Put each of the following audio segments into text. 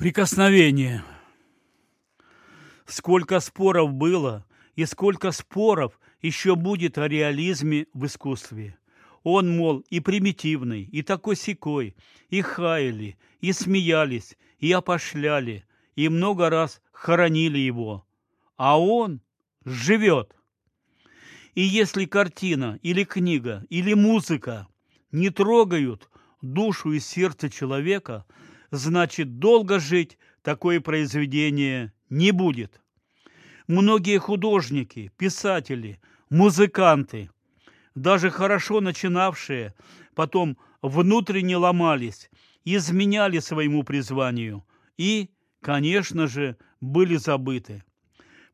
Прикосновение. Сколько споров было, и сколько споров еще будет о реализме в искусстве. Он, мол, и примитивный, и такой секой, и хаяли, и смеялись, и опошляли, и много раз хоронили его. А он живет. И если картина или книга или музыка не трогают душу и сердце человека, значит, долго жить такое произведение не будет. Многие художники, писатели, музыканты, даже хорошо начинавшие, потом внутренне ломались, изменяли своему призванию и, конечно же, были забыты.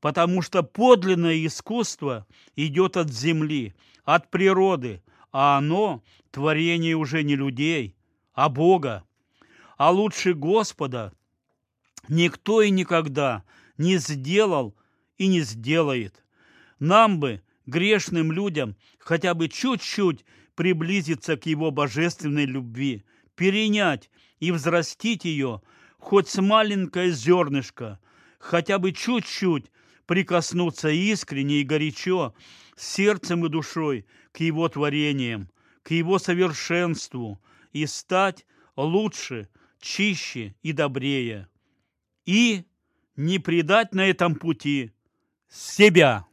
Потому что подлинное искусство идет от земли, от природы, а оно – творение уже не людей, а Бога. А лучше Господа никто и никогда не сделал и не сделает. Нам бы, грешным людям, хотя бы чуть-чуть приблизиться к Его божественной любви, перенять и взрастить ее, хоть с маленькое зернышко, хотя бы чуть-чуть прикоснуться искренне и горячо, сердцем и душой к Его творениям, к Его совершенству и стать лучше, чище и добрее. И не предать на этом пути себя.